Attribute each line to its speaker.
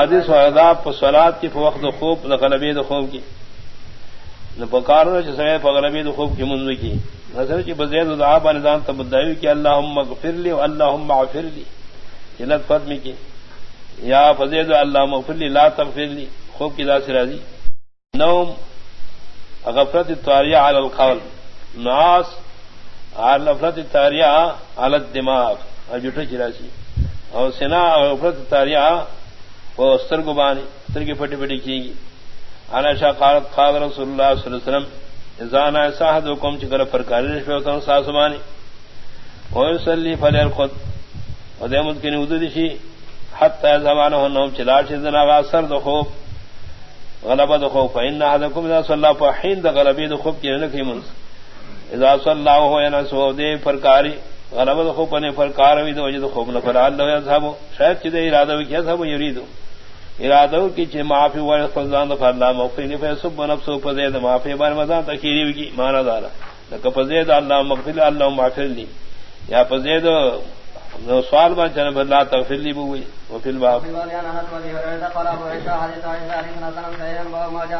Speaker 1: حدیث و سولاد کی فوقت خوب غلبی خوب کی۔ پکار سڑے غلبی خوب کی منظر کی۔ نظر کی بزید العاب نظام تبدیو کی اللہ مغفر لی و اللہ معفر جنت فتمی کی۔ یا فزید اللہ مغفر لی، لا تغفر لی۔ خوب کی دا سرازی نوم، غفرت تواریہ علی القول۔ ناس غفرت تاریہ علی دماغ. اور جٹھے چراسی اور سنا اور غفرت تاریہ وہ استر کو بانی استر کی پٹی پٹی کی گی آنا شاہ قالت قال رسول اللہ صلی اللہ علیہ وسلم ازان ایسا حد حکم چکر فرکاری رشوی ہوتا ہوں ساسمانی ویسلی فلیل خود ودیمت کی نودو دیشی حتی زمانہ ہنہم چلار چیزن آغا، سر دو خوب، غلبہ دو خوب، فإن حدکم اذا صلی اللہ فحین دا غلبی دو خوب کی نکی منس اذا صلی اللہ ہو یا نسو، دے فرکاری غلبہ دو خوب پنے فرکار وی دو وجد خوب نفر اللہ یا صحابو شاید چیزے ارادہ وی کیا صحابو یریدو. ارادہ کی چھ معافی وائر خزان دفع اللہ مغفر نفع سب نفسو پزید معافی بار مزان تخیری کی مانا دارا. لکہ پزید اللہ مغفر اللہ معافر لی. یا پزید سوال بان چنب اللہ تغفر لی بوئی وفی الباب.